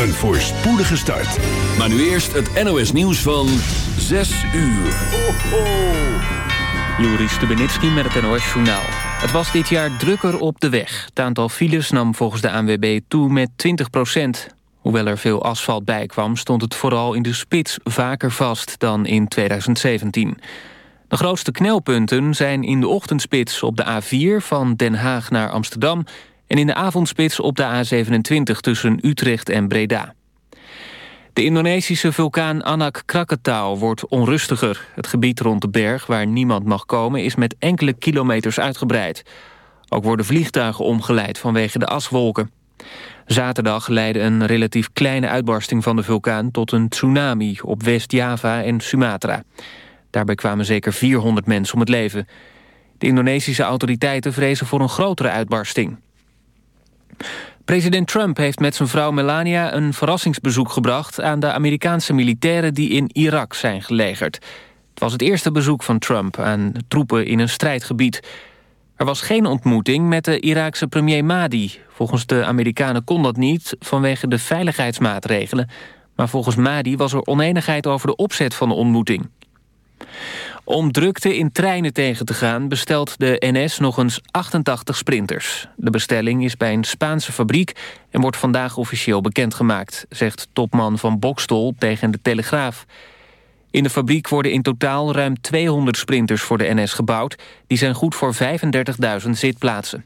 een voorspoedige start. Maar nu eerst het NOS nieuws van 6 uur. Ho, ho. Joris Stubenitski met het NOS Journaal. Het was dit jaar drukker op de weg. Het aantal files nam volgens de ANWB toe met 20 procent. Hoewel er veel asfalt bij kwam... stond het vooral in de spits vaker vast dan in 2017. De grootste knelpunten zijn in de ochtendspits op de A4... van Den Haag naar Amsterdam... en in de avondspits op de A27 tussen Utrecht en Breda. De Indonesische vulkaan Anak Krakatau wordt onrustiger. Het gebied rond de berg waar niemand mag komen... is met enkele kilometers uitgebreid. Ook worden vliegtuigen omgeleid vanwege de aswolken. Zaterdag leidde een relatief kleine uitbarsting van de vulkaan... tot een tsunami op West-Java en Sumatra. Daarbij kwamen zeker 400 mensen om het leven. De Indonesische autoriteiten vrezen voor een grotere uitbarsting. President Trump heeft met zijn vrouw Melania een verrassingsbezoek gebracht... aan de Amerikaanse militairen die in Irak zijn gelegerd. Het was het eerste bezoek van Trump aan troepen in een strijdgebied. Er was geen ontmoeting met de Iraakse premier Mahdi. Volgens de Amerikanen kon dat niet vanwege de veiligheidsmaatregelen... maar volgens Mahdi was er oneenigheid over de opzet van de ontmoeting. Om drukte in treinen tegen te gaan bestelt de NS nog eens 88 sprinters. De bestelling is bij een Spaanse fabriek en wordt vandaag officieel bekendgemaakt... zegt topman van Bokstol tegen de Telegraaf. In de fabriek worden in totaal ruim 200 sprinters voor de NS gebouwd. Die zijn goed voor 35.000 zitplaatsen.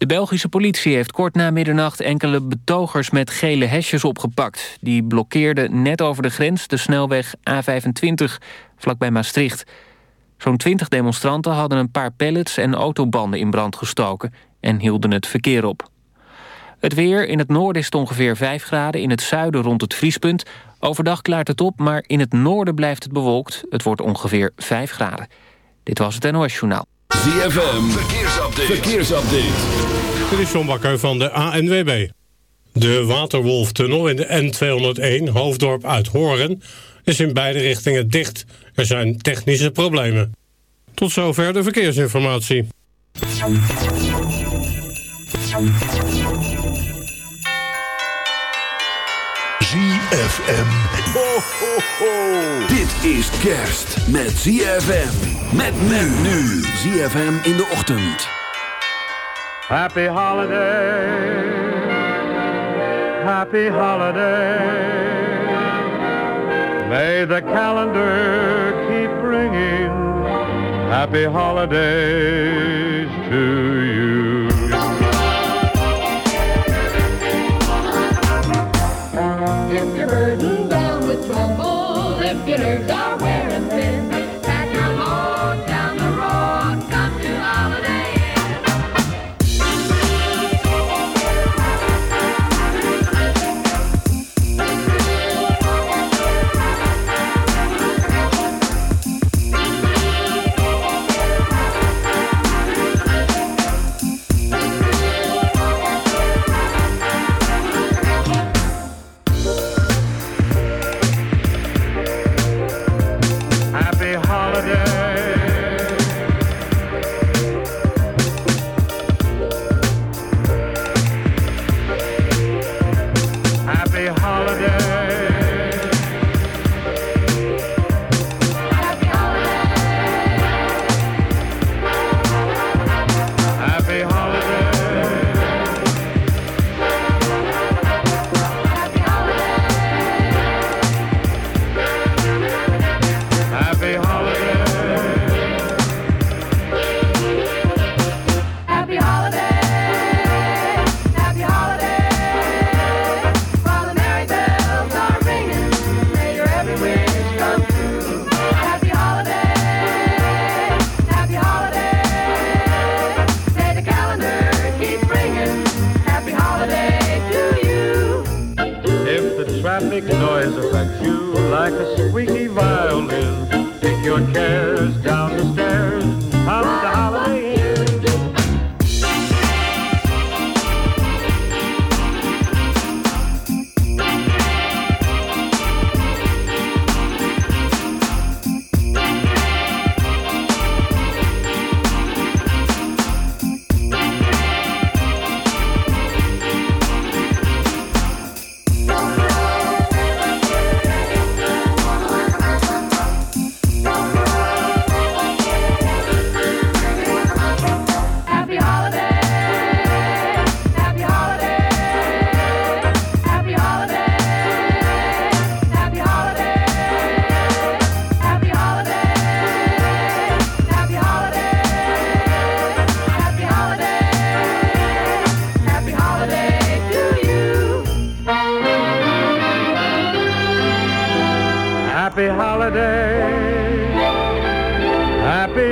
De Belgische politie heeft kort na middernacht enkele betogers met gele hesjes opgepakt. Die blokkeerden net over de grens de snelweg A25 vlakbij Maastricht. Zo'n 20 demonstranten hadden een paar pallets en autobanden in brand gestoken en hielden het verkeer op. Het weer, in het noorden is het ongeveer 5 graden, in het zuiden rond het vriespunt. Overdag klaart het op, maar in het noorden blijft het bewolkt. Het wordt ongeveer 5 graden. Dit was het NOS Journaal. ZFM, verkeersupdate. verkeersupdate. Dit is John Bakker van de ANWB. De Waterwolftunnel in de N201 Hoofddorp uit Horen is in beide richtingen dicht. Er zijn technische problemen. Tot zover de verkeersinformatie. ZFM. Dit is kerst met ZFM. Met men nu. ZFM in de ochtend. Happy holiday. Happy holiday. May the calendar keep bringing happy holidays to you.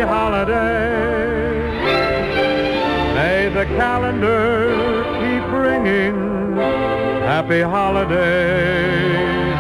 holiday. May the calendar keep ringing happy holiday.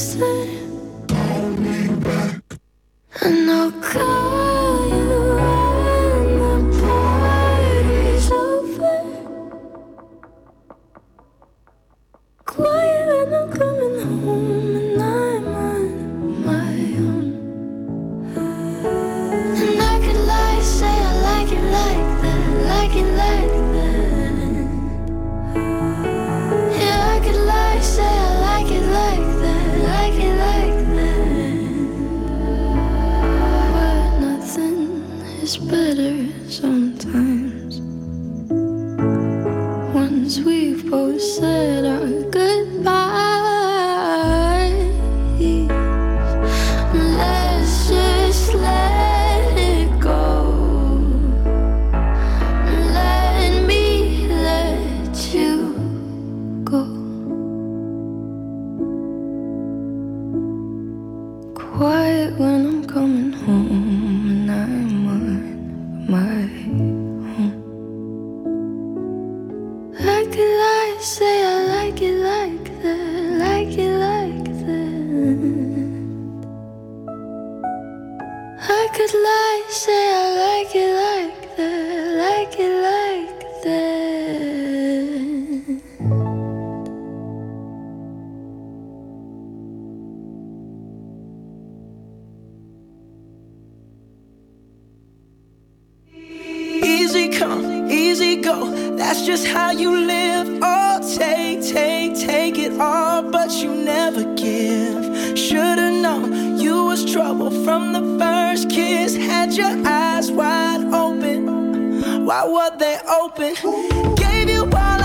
Say. trouble from the first kiss. Had your eyes wide open. Why were they open? Gave you all.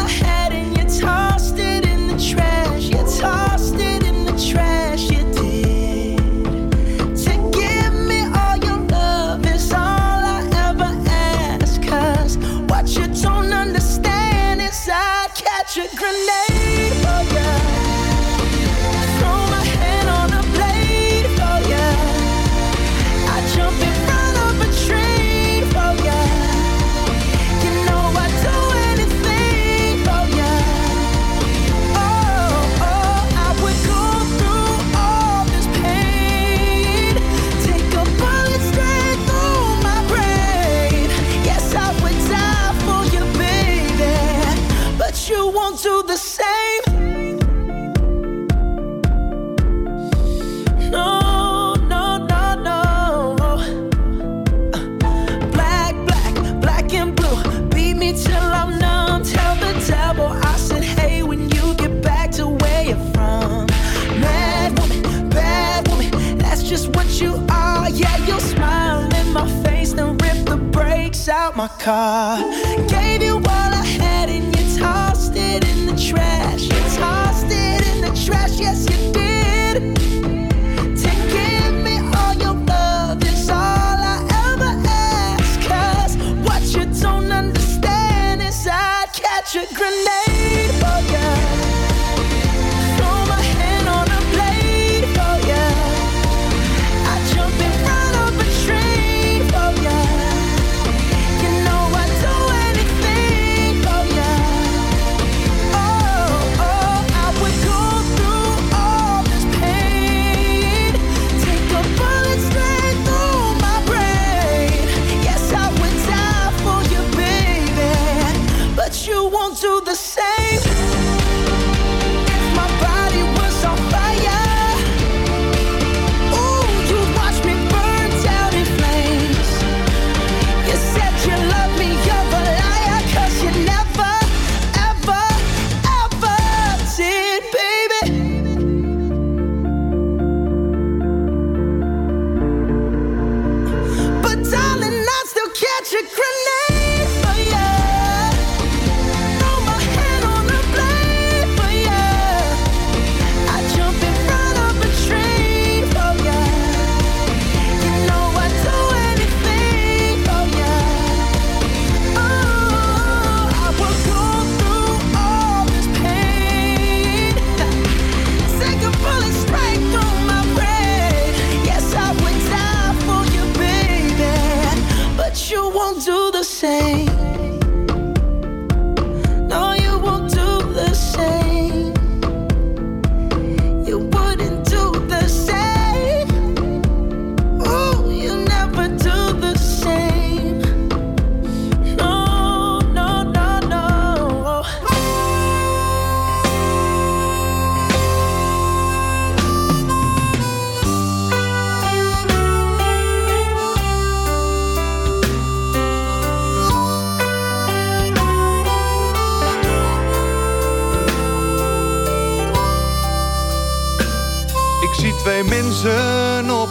my car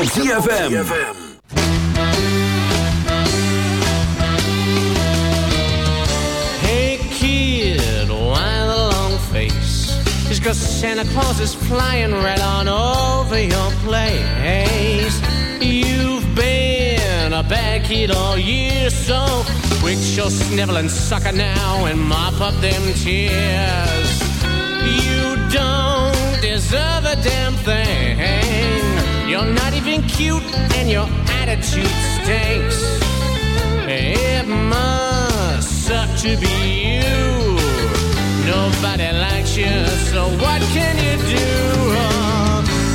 Op ZFM. Hey kid, why the long face? Just cause Santa Claus is flying right on over your place. You've been a bad kid all year, so quit your sniveling sucker now and mop up them tears. You don't deserve a damn thing. You're not even cute and your attitude stinks. It must suck to be you. Nobody likes you, so what can you do?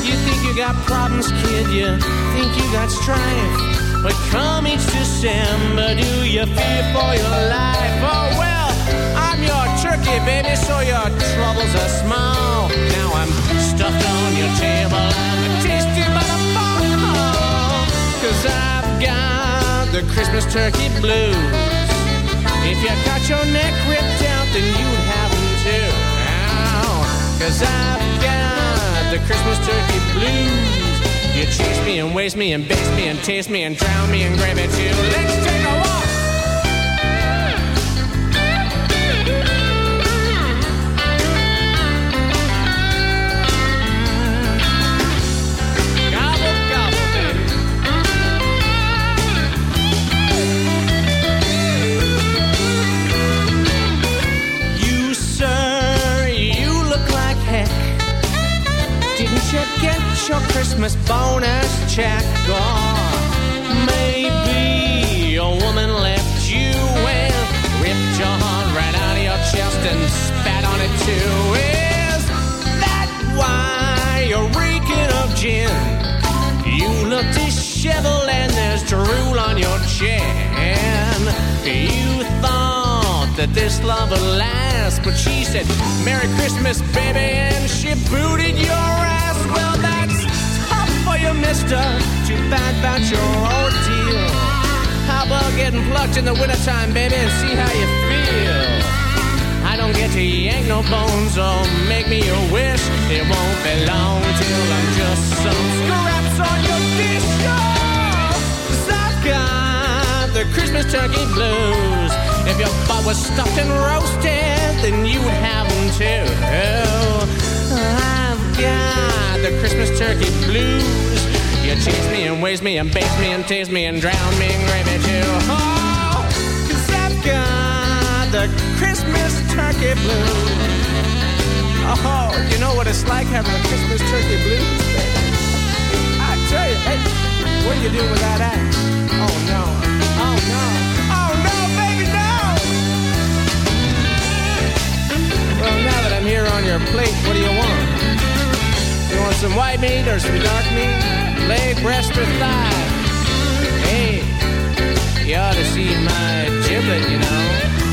You think you got problems, kid? You think you got strife? But come each December, do you fear for your life? Oh well, your baby, so your troubles are small. Now I'm stuffed on your table, I'm a tasty motherfucker. Cause I've got the Christmas turkey blues. If you got your neck ripped out, then you'd have them too. Cause I've got the Christmas turkey blues. You chase me and waste me and baste me and taste me and drown me and grab me too. Let's take a your Christmas bonus check? Or maybe your woman left you and ripped your heart right out of your chest and spat on it too. Is that why you're reeking of gin? You look disheveled and there's drool on your chin. You thought that this love would last, but she said, Merry Christmas, baby, and she booted your ass. Well, mister. Too bad about your ordeal. How about getting plucked in the wintertime, baby, and see how you feel? I don't get to yank no bones or make me a wish. It won't be long till I'm just some scraps on your dish. 'cause I've got the Christmas turkey blues. If your butt was stuffed and roasted, then you would have them too. I've got the Christmas turkey blues. You chase me and waste me and base me and taste me and drown me in gravy too. Oh, 'cause I've got the Christmas turkey blues. Oh, you know what it's like having a Christmas turkey blues, baby. I tell you, hey, what are you doing with that? Oh no, oh no, oh no, baby, no! Well, now that I'm here on your plate, what do you want? You want some white meat or some dark meat? Leg, breast, or thigh? Hey, you ought to see my giblet, you know.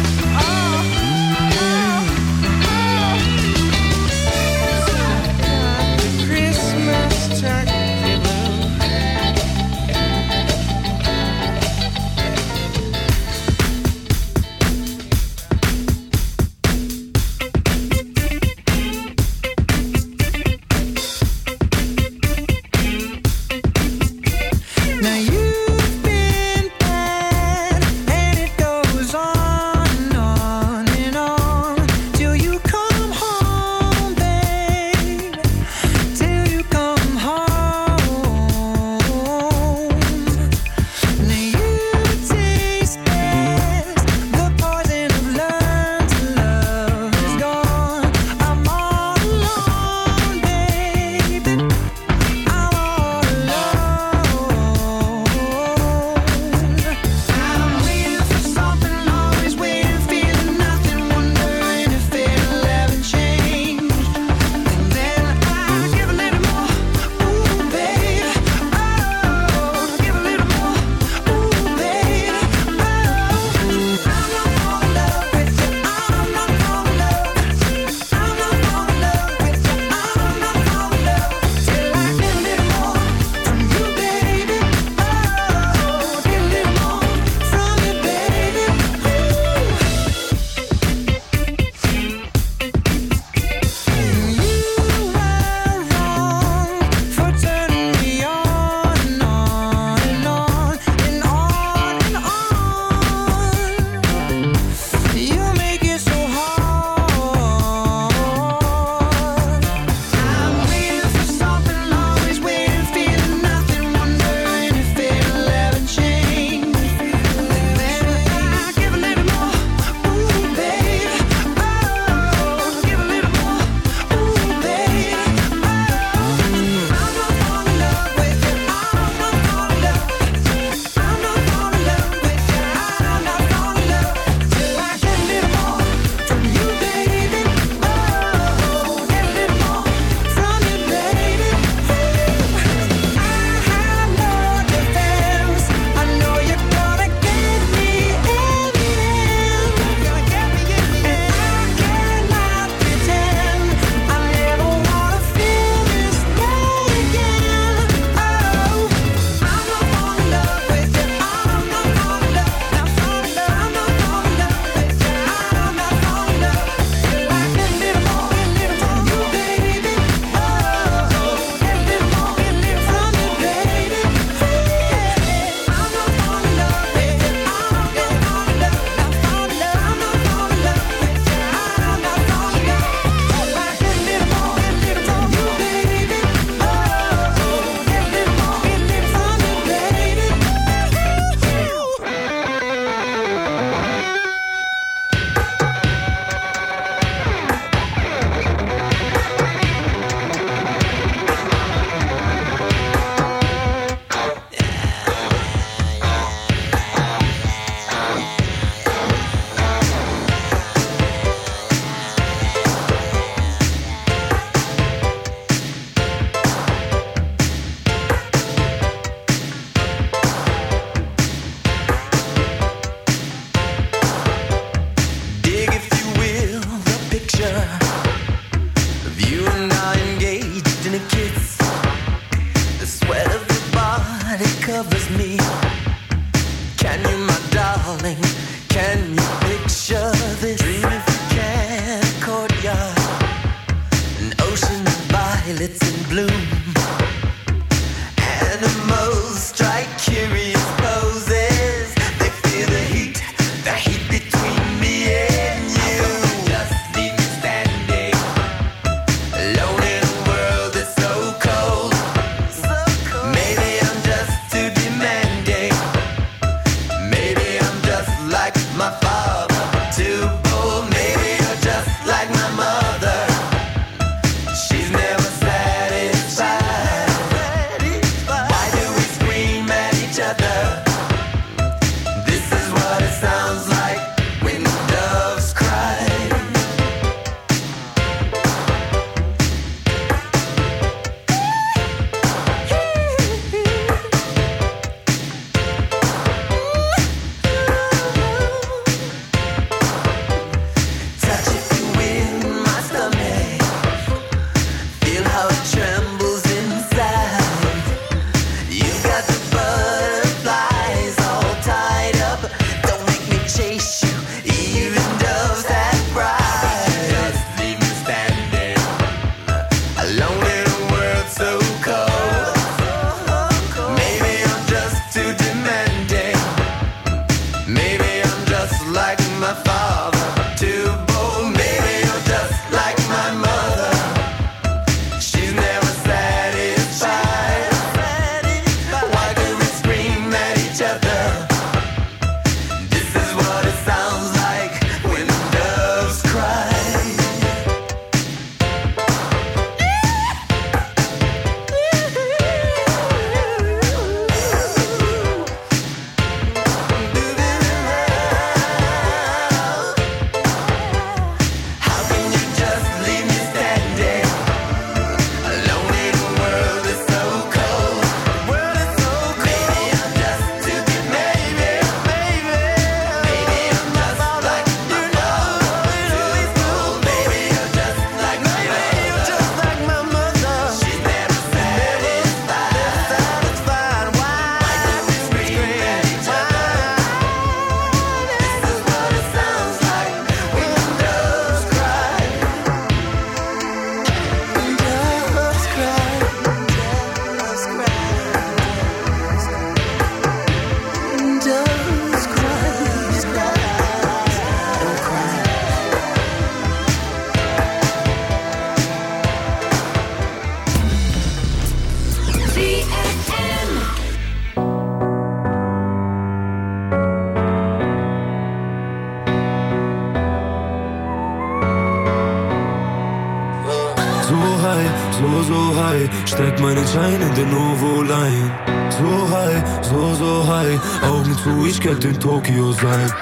Könnte Tokio sein.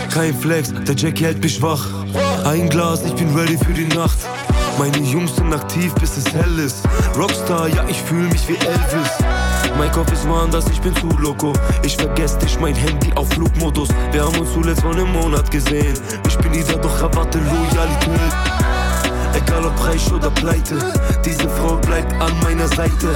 Kein Flex, der Jackie hält mich wach. Ein Glas, ich bin ready für die Nacht. Meine Jungs sind aktiv, bis es hell ist. Rockstar, ja, ich fühle mich wie Elvis. Mein Kopf ist woanders, ich bin zu loco. Ich vergesse dich, mein Handy auf Flugmodus. Wir haben uns zuletzt vor einem Monat gesehen. Ich bin dieser, doch erwarte Loyalität. Egal ob reich oder pleite, diese Frau bleibt an meiner Seite.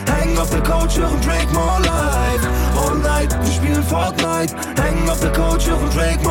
Auf der Couch, hören Drake More Life. All night, wir spielen Fortnite. Hängen auf der Couch, hören Drake More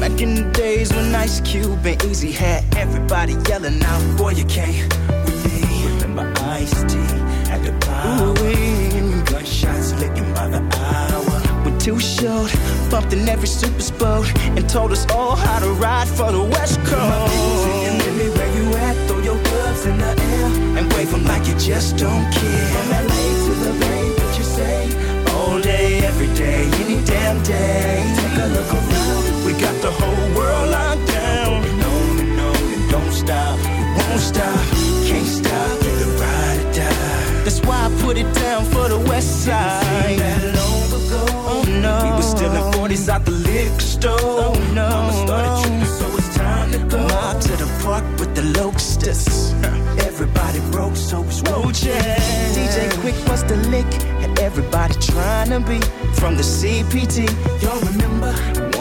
Back in the days when Ice Cube and Eazy had everybody yelling out, Boy, you can't with me. Remember Ice T at the power. Gunshots licking by the hour. We're too short, bumped in every super boat, and told us all how to ride for the West Coast. Really, where you at? Throw your gloves in the air and wave 'em like you just don't care. From LA to the Bay, what you say? All day, every day, any damn day. Take a look around, we got the whole world locked down. And on and on and don't stop, we won't stop, can't stop, either ride or die. That's why I put it down for the West Side. That long ago, oh no, we was stealing 40s out the liquor store. Oh no, Mama started tripping, so it's time to go. Mob to the park with the locusts. Everybody broke, so it's roaches. DJ Quik was the lick, and everybody trying to be from the CPT. Y'all remember?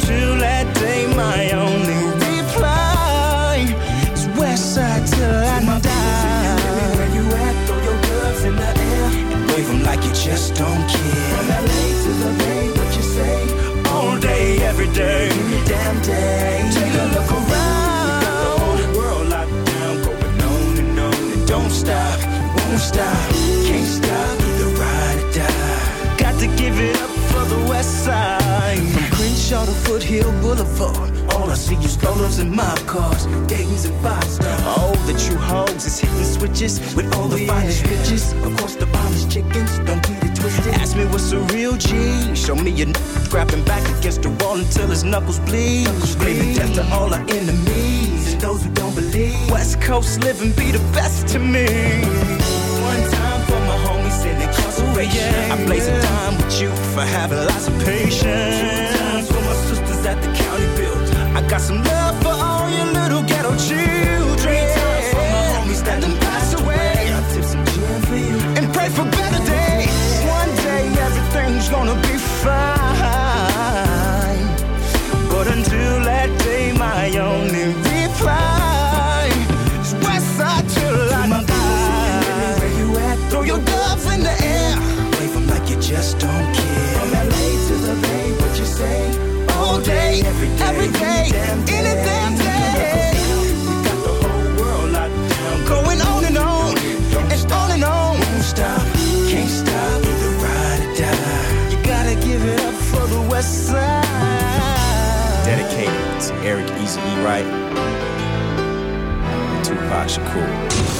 Until that day, my only reply is Westside till I die. Where you at? Throw your gloves in the air and wave 'em like you just don't care. From LA to the Bay, what you say? All day, every day, damn day. Take a look around. Got the whole world locked down, going on and on and don't stop, won't stop, can't stop, either ride or die. Got to give it up the West Side. From Crenshaw to Foothill Boulevard. All I see is strollers and mob cars, Dayton's and five stars. Oh, the true hoes is hitting switches with all the oh, finest riches. Of course, the finest chickens, don't get it twisted. Ask me what's a real G. Show me your n- grabbing back against the wall until his knuckles bleed. Screaming death to all our enemies and those who don't believe. West Coast living be the best to me. Incarceration. I blaze a time with you for having lots of patience. Two times for my sisters at the county build. I got some love for all your little ghetto children. Three times for my homies that done passed away. I tip some gin for you and pray for better days. One day everything's gonna be fine. But until that day, my only just don't care. From LA to the Bay, what you say? All day, every day, every day, any damn day. We got the whole world locked down, going on and on, and on and on. Won't stop, can't stop, either ride or die. You gotta give it up for the West Side. Dedicated to Eric Eazy E. Wright. and Tupac Shakur.